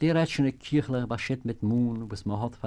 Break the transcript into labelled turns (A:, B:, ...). A: Der hat schon ein Küchler, was steht mit dem Mund, was man hat